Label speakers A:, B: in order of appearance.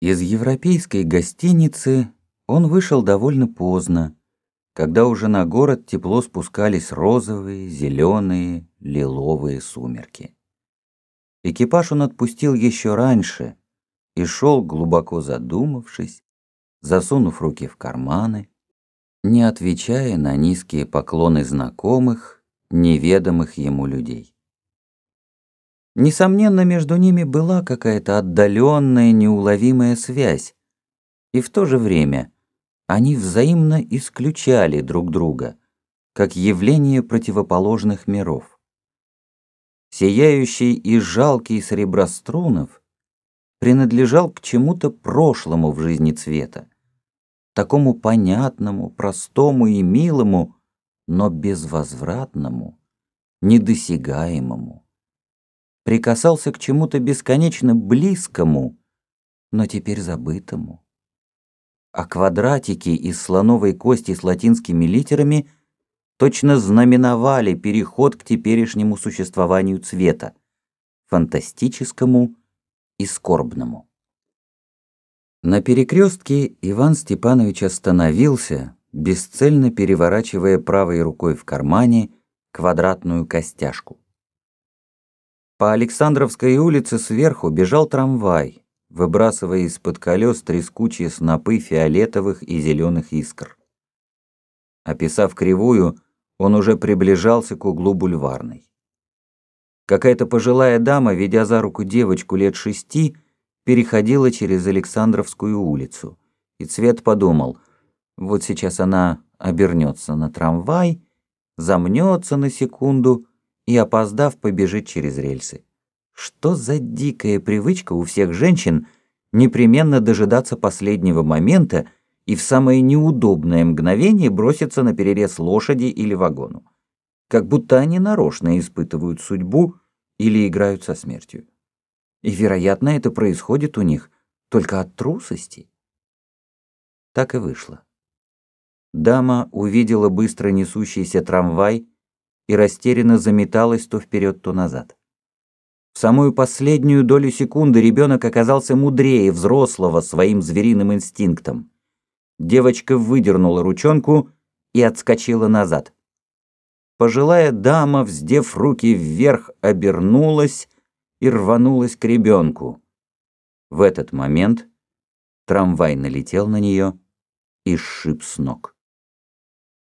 A: Из европейской гостиницы он вышел довольно поздно, когда уже на город тепло спускались розовые, зеленые, лиловые сумерки. Экипаж он отпустил еще раньше и шел, глубоко задумавшись, засунув руки в карманы, не отвечая на низкие поклоны знакомых, неведомых ему людей. Несомненно, между ними была какая-то отдаленная, неуловимая связь, и в то же время они взаимно исключали друг друга, как явление противоположных миров. Сияющий и жалкий среброструнов принадлежал к чему-то прошлому в жизни цвета, такому понятному, простому и милому, но безвозвратному, недосягаемому прикасался к чему-то бесконечно близкому, но теперь забытому. А квадратики из слоновой кости с латинскими литерами точно знаменовали переход к теперешнему существованию цвета, фантастическому и скорбному. На перекрестке Иван Степанович остановился, бесцельно переворачивая правой рукой в кармане квадратную костяшку. По Александровской улице сверху бежал трамвай, выбрасывая из-под колес трескучие снопы фиолетовых и зеленых искр. Описав кривую, он уже приближался к углу бульварной. Какая-то пожилая дама, ведя за руку девочку лет шести, переходила через Александровскую улицу, и Цвет подумал, вот сейчас она обернется на трамвай, замнется на секунду — и, опоздав, побежит через рельсы. Что за дикая привычка у всех женщин непременно дожидаться последнего момента и в самое неудобное мгновение броситься на перерез лошади или вагону. Как будто они нарочно испытывают судьбу или играют со смертью. И, вероятно, это происходит у них только от трусости. Так и вышло. Дама увидела быстро несущийся трамвай, и растерянно заметалась то вперед, то назад. В самую последнюю долю секунды ребенок оказался мудрее взрослого своим звериным инстинктом. Девочка выдернула ручонку и отскочила назад. Пожилая дама, вздев руки вверх, обернулась и рванулась к ребенку. В этот момент трамвай налетел на нее и сшиб с ног.